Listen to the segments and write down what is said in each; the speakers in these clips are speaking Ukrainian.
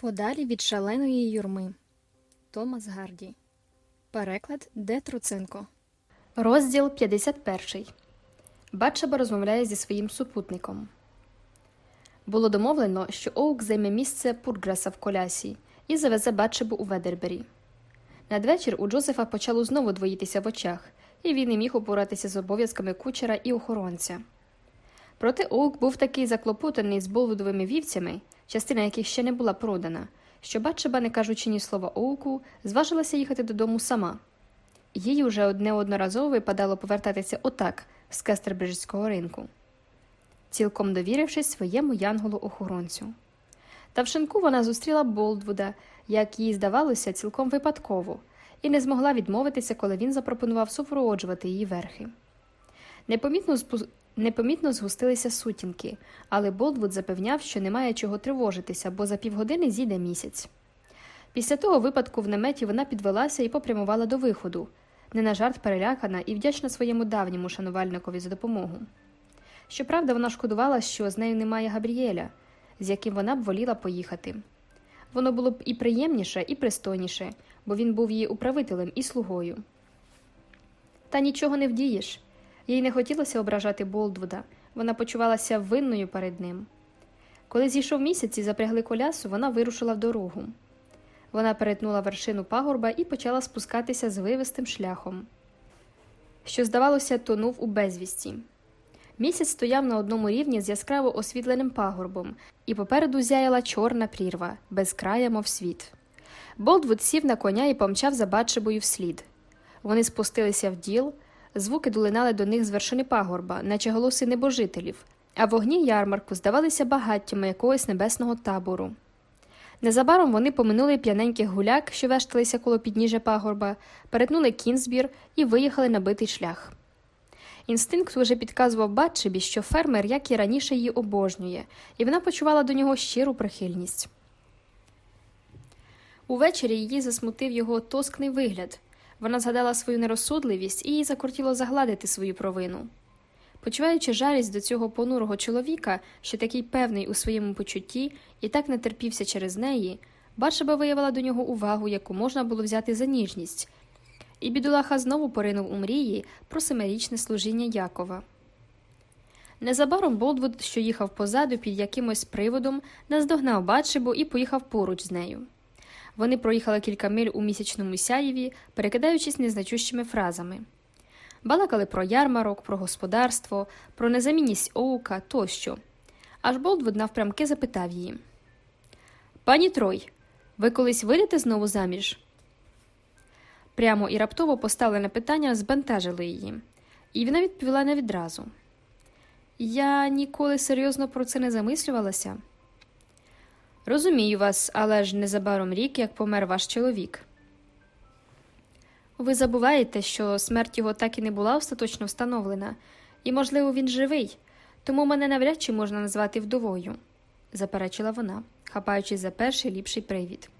Подалі від шаленої юрми. Томас Гарді. Переклад Де Труценко. Розділ 51. Батшеба розмовляє зі своїм супутником. Було домовлено, що Оук займе місце Пурграса в колясі і завезе Батшебу у Ведербері. Надвечір у Джозефа почало знову двоїтися в очах, і він не міг упоратися з обов'язками кучера і охоронця. Проте Оук був такий заклопотаний з болвудовими вівцями, частина яких ще не була продана, що Батшеба, не кажучи ні слова Оуку, зважилася їхати додому сама. Їй уже одне одноразово випадало повертатися отак з Кестербриджського ринку, цілком довірившись своєму янголу-охоронцю. Та в шинку вона зустріла Болдвуда, як їй здавалося, цілком випадково, і не змогла відмовитися, коли він запропонував супроводжувати її верхи. Непомітно. Непомітно згустилися сутінки, але Болдвуд запевняв, що немає чого тривожитися, бо за півгодини зійде місяць. Після того випадку в наметі вона підвелася і попрямувала до виходу, не на жарт перелякана і вдячна своєму давньому шанувальникові за допомогу. Щоправда, вона шкодувала, що з нею немає Габріеля, з яким вона б воліла поїхати. Воно було б і приємніше, і пристойніше, бо він був її управителем і слугою. Та нічого не вдієш. Їй не хотілося ображати Болдвуда, вона почувалася винною перед ним. Коли зійшов місяць і запрягли колясу, вона вирушила в дорогу. Вона перетнула вершину пагорба і почала спускатися з вивистим шляхом, що, здавалося, тонув у безвісті. Місяць стояв на одному рівні з яскраво освітленим пагорбом, і попереду зяяла чорна прірва, без края, мов світ. Болдвуд сів на коня і помчав за Батшебою вслід. Вони спустилися в діл, звуки долинали до них з вершини пагорба, наче голоси небожителів, а вогні ярмарку здавалися багаттями якогось небесного табору. Незабаром вони поминули п'яненьких гуляк, що вешталися коло підніжжя пагорба, перетнули кінзбір і виїхали на битий шлях. Інстинкт уже підказував Батчебі, що фермер, як і раніше, її обожнює, і вона почувала до нього щиру прихильність. Увечері її засмутив його тоскний вигляд. Вона згадала свою нерозсудливість і їй закортіло загладити свою провину. Почуваючи жалість до цього понурого чоловіка, що такий певний у своєму почутті і так не терпівся через неї, Батшеба виявила до нього увагу, яку можна було взяти за ніжність, і бідолаха знову поринув у мрії про семирічне служіння Якова. Незабаром Болдвуд, що їхав позаду під якимось приводом, наздогнав Батшебу і поїхав поруч з нею. Вони проїхали кілька миль у місячному сяєві, перекидаючись незначущими фразами. Балакали про ярмарок, про господарство, про незамінність оука тощо. Аж Болдвуд навпрямки запитав її Пані Трой, ви колись вийдете знову заміж? Прямо і раптово поставлене питання збентежило її, і вона відповіла не відразу. Я ніколи серйозно про це не замислювалася. Розумію вас, але ж незабаром рік, як помер ваш чоловік. Ви забуваєте, що смерть його так і не була остаточно встановлена, і, можливо, він живий, тому мене навряд чи можна назвати вдовою, заперечила вона, хапаючись за перший ліпший привід.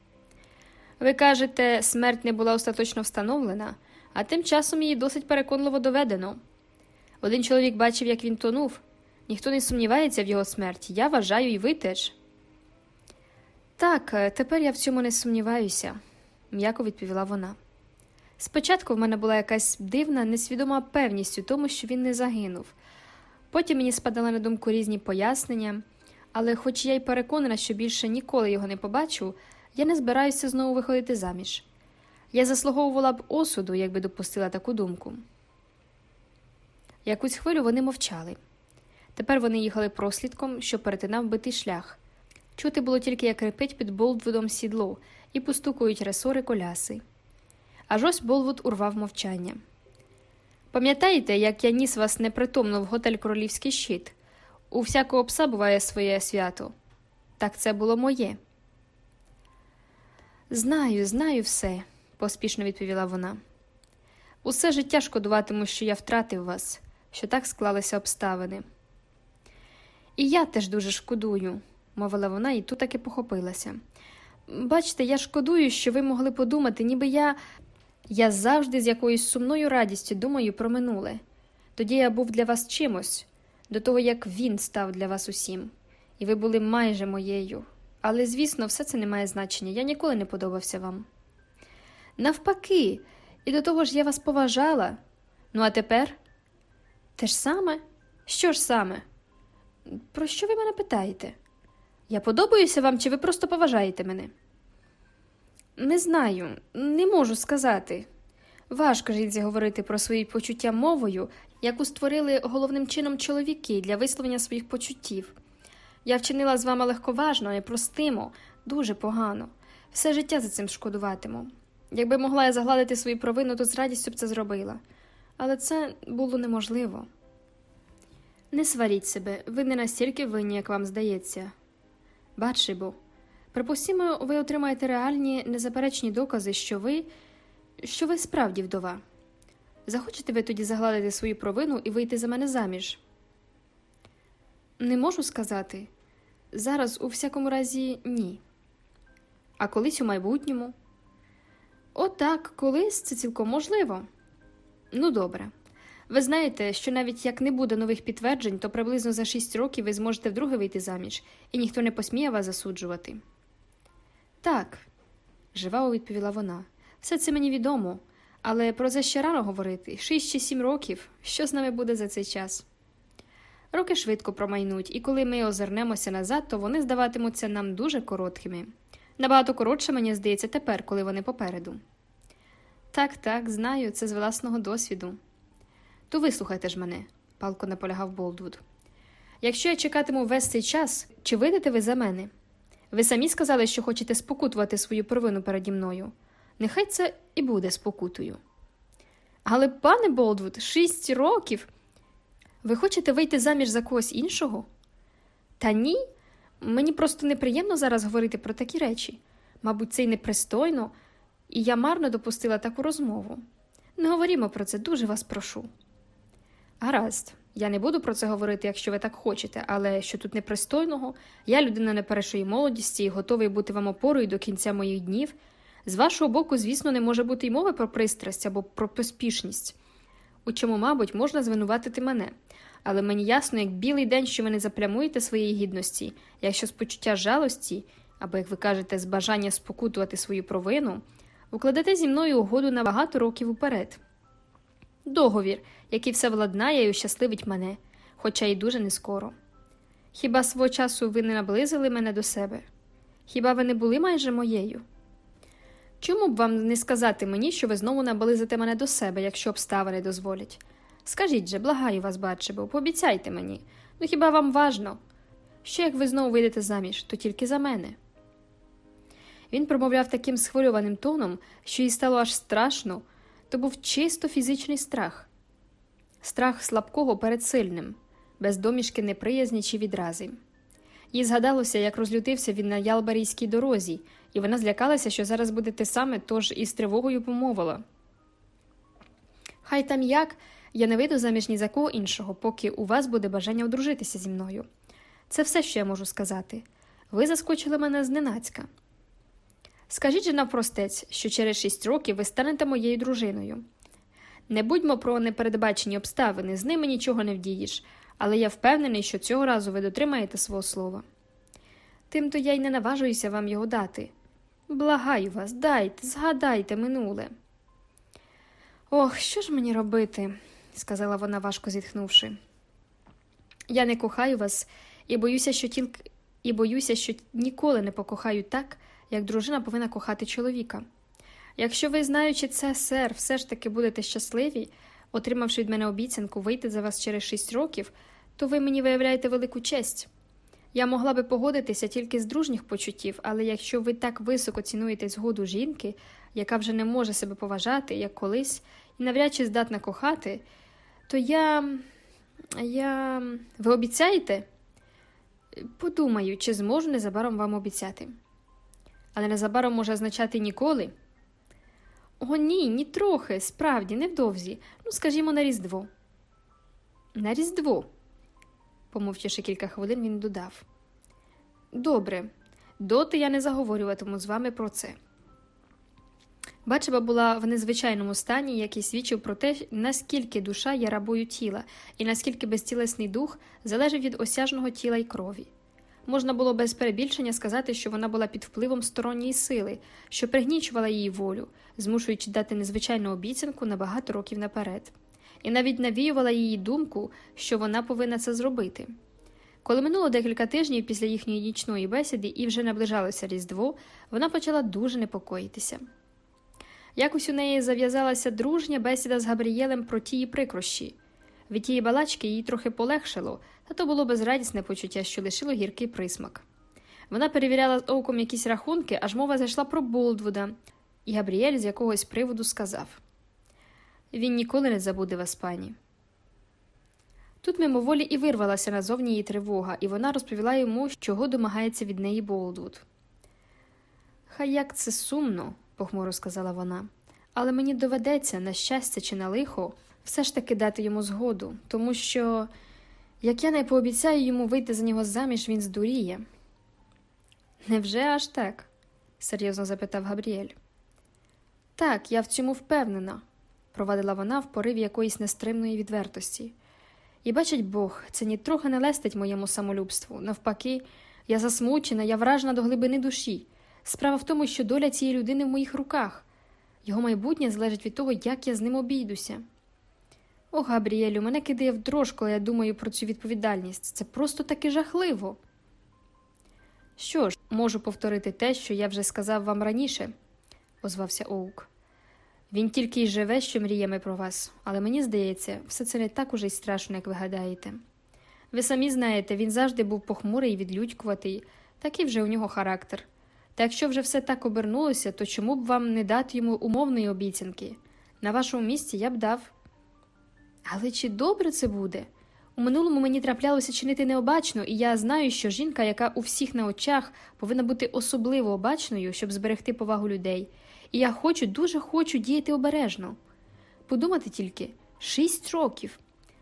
Ви кажете, смерть не була остаточно встановлена, а тим часом її досить переконливо доведено. Один чоловік бачив, як він тонув, ніхто не сумнівається в його смерті, я вважаю, і ви теж. Так, тепер я в цьому не сумніваюся, м'яко відповіла вона. Спочатку в мене була якась дивна, несвідома певність у тому, що він не загинув. Потім мені спадали на думку різні пояснення, але, хоч я й переконана, що більше ніколи його не побачу, я не збираюся знову виходити заміж. Я заслуговувала б осуду, якби допустила таку думку. Якусь хвилю вони мовчали. Тепер вони їхали прослідком, що перетинав битий шлях. Чути було тільки, як репить під Болдвудом сідло і постукують ресори коляси. Аж ось Болвуд урвав мовчання. Пам'ятаєте, як я ніс вас непритомно в готель Королівський щит? У всякого пса буває своє свято. Так це було моє. Знаю, знаю все, поспішно відповіла вона. Усе життя шкодуватиму, що я втратив вас, що так склалися обставини. І я теж дуже шкодую, мовила вона і тут таки похопилася. Бачите, я шкодую, що ви могли подумати, ніби я. Я завжди з якоюсь сумною радістю думаю про минуле. Тоді я був для вас чимось, до того як він став для вас усім, і ви були майже моєю. Але, звісно, все це не має значення. Я ніколи не подобався вам. Навпаки, і до того ж я вас поважала. Ну, а тепер? Те ж саме? Що ж саме? Про що ви мене питаєте? Я подобаюся вам, чи ви просто поважаєте мене? Не знаю, не можу сказати. Важко жінці говорити про свої почуття мовою, яку створили головним чином чоловіки для висловлення своїх почуттів. Я вчинила з вами легковажно, непростимо, дуже погано. Все життя за цим шкодуватиму. Якби могла я загладити свою провину, то з радістю б це зробила. Але це було неможливо. Не сваріть себе, ви не настільки винні, як вам здається. Бачибо, припустімо, ви отримаєте реальні незаперечні докази, що ви що ви справді вдова. Захочете ви тоді загладити свою провину і вийти за мене заміж? Не можу сказати. Зараз, у всякому разі, ні. А колись у майбутньому? Отак, колись це цілком можливо. Ну, добре. Ви знаєте, що навіть як не буде нових підтверджень, то приблизно за шість років ви зможете вдруге вийти заміж, і ніхто не посміє вас засуджувати. Так, жваво відповіла вона. Все це мені відомо, але про це ще рано говорити шість чи сім років. Що з нами буде за цей час? Роки швидко промайнуть, і коли ми озирнемося назад, то вони здаватимуться нам дуже короткими. Набагато коротше, мені здається, тепер, коли вони попереду. Так, так, знаю, це з власного досвіду. То вислухайте ж мене, палко наполягав Болдвуд. Якщо я чекатиму весь цей час, чи вийдете ви за мене? Ви самі сказали, що хочете спокутувати свою провину переді мною. Нехай це і буде спокутою. Але, пане Болдвуд, шість років. Ви хочете вийти заміж за когось іншого? Та ні. Мені просто неприємно зараз говорити про такі речі. Мабуть, це й непристойно, і я марно допустила таку розмову. Не говорімо про це, дуже вас прошу. Гаразд, я не буду про це говорити, якщо ви так хочете, але що тут непристойного, я людина не першої молодісті і готовий бути вам опорою до кінця моїх днів. З вашого боку, звісно, не може бути й мови про пристрасть або про поспішність, у чому, мабуть, можна звинуватити мене. Але мені ясно, як білий день, що ви не заплямуєте своєї гідності, якщо з почуття жалості, або, як ви кажете, з бажання спокутувати свою провину, укладете зі мною угоду на багато років уперед. Договір, який все владнає і ощасливить мене, хоча й дуже нескоро. Хіба свого часу ви не наблизили мене до себе? Хіба ви не були майже моєю? Чому б вам не сказати мені, що ви знову наблизите мене до себе, якщо обставини дозволять? Скажіть же, благаю вас, бо пообіцяйте мені. Ну хіба вам важно? Що як ви знову вийдете заміж, то тільки за мене. Він промовляв таким схвильованим тоном, що їй стало аж страшно, то був чисто фізичний страх, страх слабкого перед сильним, без домішки неприязні чи відрази. Їй згадалося, як розлютився він на Ялбарійській дорозі, і вона злякалася, що зараз буде те саме, тож із тривогою помовила. Хай там як, я не вийду заміж ні за кого іншого, поки у вас буде бажання одружитися зі мною. Це все, що я можу сказати. Ви заскочили мене зненацька. Скажіть же навпростець, що через шість років ви станете моєю дружиною. Не будьмо про непередбачені обставини, з ними нічого не вдієш, але я впевнений, що цього разу ви дотримаєте свого слова. Тимто я й не наважуюся вам його дати. Благаю вас, дайте, згадайте минуле. Ох, що ж мені робити? сказала вона, важко зітхнувши. Я не кохаю вас і боюся, що тільки і боюся, що ніколи не покохаю так, як дружина повинна кохати чоловіка. Якщо ви, знаючи це, сер, все ж таки будете щасливі, отримавши від мене обіцянку вийти за вас через шість років, то ви мені виявляєте велику честь. Я могла би погодитися тільки з дружніх почуттів, але якщо ви так високо цінуєте згоду жінки, яка вже не може себе поважати, як колись, і навряд чи здатна кохати, то я. я. Ви обіцяєте? Подумаю, чи зможу незабаром вам обіцяти. Але незабаром може означати ніколи. О, ні, ні трохи, справді, невдовзі. Ну, скажімо, на Різдво. На Різдво, помовчавши кілька хвилин, він додав. Добре, доти я не заговорюватиму з вами про це. Бачива була в незвичайному стані, який свідчив про те, наскільки душа є рабою тіла, і наскільки безтілесний дух залежить від осяжного тіла й крові. Можна було без перебільшення сказати, що вона була під впливом сторонньої сили, що пригнічувала її волю, змушуючи дати незвичайну обіцянку на багато років наперед, і навіть навіювала її думку, що вона повинна це зробити. Коли минуло декілька тижнів після їхньої нічної бесіди і вже наближалося Різдво, вона почала дуже непокоїтися. Якось у неї зав'язалася дружня бесіда з Габрієлем про тії прикрощі. Від тієї балачки їй трохи полегшило, та то було безрадісне почуття, що лишило гіркий присмак. Вона перевіряла оком якісь рахунки, аж мова зайшла про Болдвуда, і Габріель з якогось приводу сказав він ніколи не забуде вас, пані. Тут мимоволі і вирвалася назовні її тривога, і вона розповіла йому, чого домагається від неї Болдвуд. Хай як це сумно, похмуро сказала вона, але мені доведеться, на щастя чи на лихо, все ж таки дати йому згоду, тому що, як я не пообіцяю йому вийти за нього заміж, він здуріє. Невже аж так? серйозно запитав Габріель. Так, я в цьому впевнена, провадила вона в пориві якоїсь нестримної відвертості. І бачить Бог, це нітрохи не лестить моєму самолюбству. Навпаки, я засмучена, я вражена до глибини душі. Справа в тому, що доля цієї людини в моїх руках. Його майбутнє залежить від того, як я з ним обійдуся. О, Габріелю, мене кидає в дрож, коли я думаю про цю відповідальність. Це просто таки жахливо. Що ж, можу повторити те, що я вже сказав вам раніше, озвався Оук. Він тільки й живе, що мріями про вас, але мені здається, все це не так уже й страшно, як ви гадаєте. Ви самі знаєте, він завжди був похмурий і відлюдькуватий, такий вже у нього характер. Та якщо вже все так обернулося, то чому б вам не дати йому умовної обіцянки? На вашому місці я б дав. Але чи добре це буде? У минулому мені траплялося чинити необачно, і я знаю, що жінка, яка у всіх на очах повинна бути особливо обачною, щоб зберегти повагу людей, і я хочу, дуже хочу діяти обережно. Подумати тільки шість років.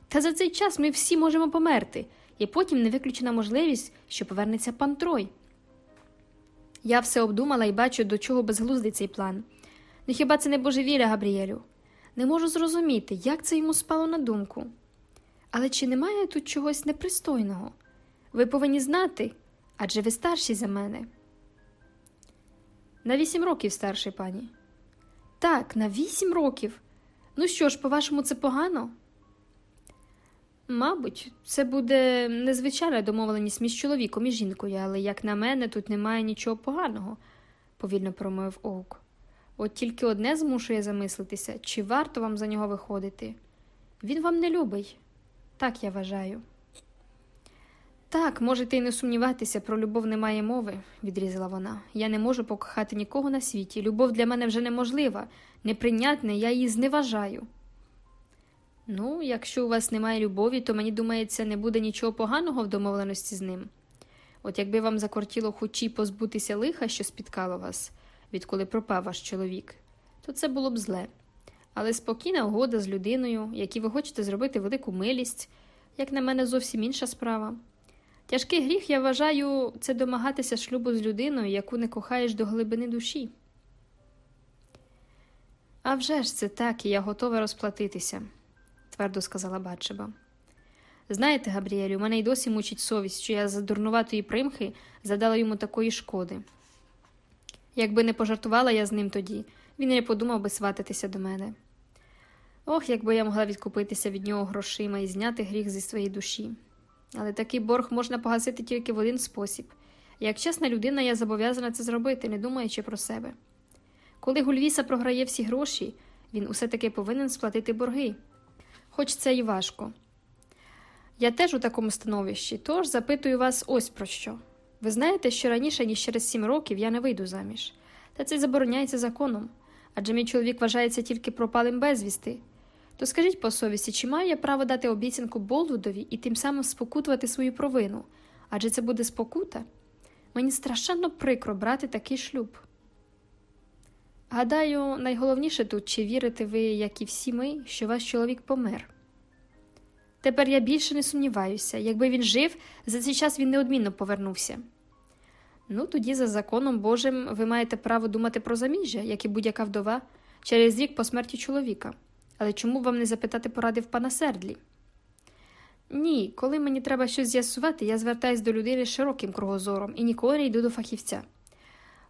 Та за цей час ми всі можемо померти, і потім не виключена можливість, що повернеться пан Трой. Я все обдумала і бачу, до чого безглуздий цей план. Не хіба це не божевілля, Габріелю? Не можу зрозуміти, як це йому спало на думку. Але чи немає тут чогось непристойного? Ви повинні знати адже ви старші за мене. На вісім років старший пані. Так, на вісім років. Ну що ж, по-вашому, це погано? Мабуть, це буде незвичайна домовленість між чоловіком і жінкою, але, як на мене, тут немає нічого поганого, повільно промовив Оук. От тільки одне змушує замислитися, чи варто вам за нього виходити. Він вам не любить, так я вважаю. Так, можете й не сумніватися, про любов немає мови, відрізала вона. Я не можу покохати нікого на світі. Любов для мене вже неможлива, неприйнятна, я її зневажаю. Ну, якщо у вас немає любові, то мені думається, не буде нічого поганого в домовленості з ним. От якби вам закортіло хоч і позбутися лиха, що спіткало вас, відколи пропав ваш чоловік, то це було б зле. Але спокійна угода з людиною, якій ви хочете зробити велику милість, як на мене, зовсім інша справа. Тяжкий гріх, я вважаю, це домагатися шлюбу з людиною, яку не кохаєш до глибини душі. «А вже ж це так, і я готова розплатитися, твердо сказала Батшеба. Знаєте, Габріелю, мене й досі мучить совість, що я за дурнуватої примхи задала йому такої шкоди. Якби не пожартувала я з ним тоді, він не подумав би свататися до мене. Ох, якби я могла відкупитися від нього грошима і зняти гріх зі своєї душі. Але такий борг можна погасити тільки в один спосіб. Як чесна людина, я зобов'язана це зробити, не думаючи про себе. Коли Гульвіса програє всі гроші, він усе таки повинен сплатити борги, хоч це і важко. Я теж у такому становищі, тож запитую вас ось про що. Ви знаєте, що раніше, ніж через сім років, я не вийду заміж, та це забороняється законом, адже мій чоловік вважається тільки пропалим безвісти. То скажіть по совісті, чи маю я право дати обіцянку Болвудові і тим самим спокутувати свою провину? Адже це буде спокута? Мені страшенно прикро брати такий шлюб. Гадаю, найголовніше тут, чи вірите ви, як і всі ми, що ваш чоловік помер. Тепер я більше не сумніваюся, якби він жив, за цей час він неодмінно повернувся. Ну, тоді, за законом Божим, ви маєте право думати про заміжжя, як і будь-яка вдова, через рік по смерті чоловіка. Але чому б вам не запитати поради в пана Сердлі? Ні, коли мені треба щось з'ясувати, я звертаюсь до людини з широким кругозором і ніколи не йду до фахівця.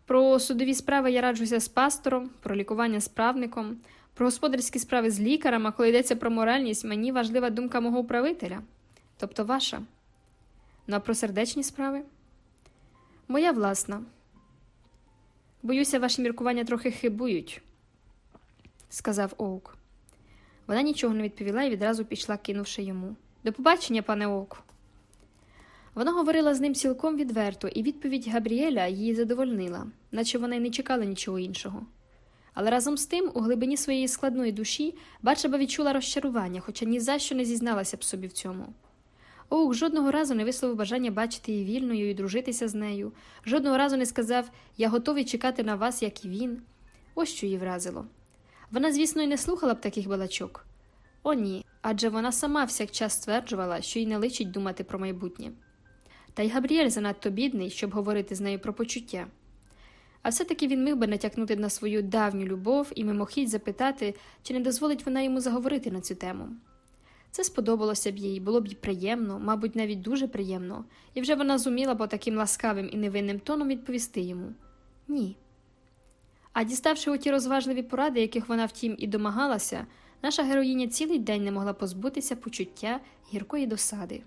Про судові справи я раджуся з пастором, про лікування з правником, про господарські справи з лікарем, а коли йдеться про моральність, мені важлива думка мого управителя, тобто ваша. Ну а про сердечні справи? Моя власна. Боюся, ваші міркування трохи хибують, сказав Оук. Вона нічого не відповіла і відразу пішла, кинувши йому. До побачення, пане Оук. Вона говорила з ним цілком відверто, і відповідь Габріеля її задовольнила, наче вона й не чекала нічого іншого. Але разом з тим, у глибині своєї складної душі, Бачаба відчула розчарування, хоча ні за що не зізналася б собі в цьому. Оук жодного разу не висловив бажання бачити її вільною і дружитися з нею, жодного разу не сказав Я готовий чекати на вас, як і він. Ось що її вразило. Вона, звісно, і не слухала б таких балачок. О, ні, адже вона сама всякчас стверджувала, що їй не личить думати про майбутнє. Та й Габріель занадто бідний, щоб говорити з нею про почуття. А все-таки він міг би натякнути на свою давню любов і мимохідь запитати, чи не дозволить вона йому заговорити на цю тему. Це сподобалося б їй, було б їй приємно, мабуть, навіть дуже приємно, і вже вона зуміла б таким ласкавим і невинним тоном відповісти йому ні. А діставши оті розважливі поради, яких вона втім і домагалася, наша героїня цілий день не могла позбутися почуття гіркої досади.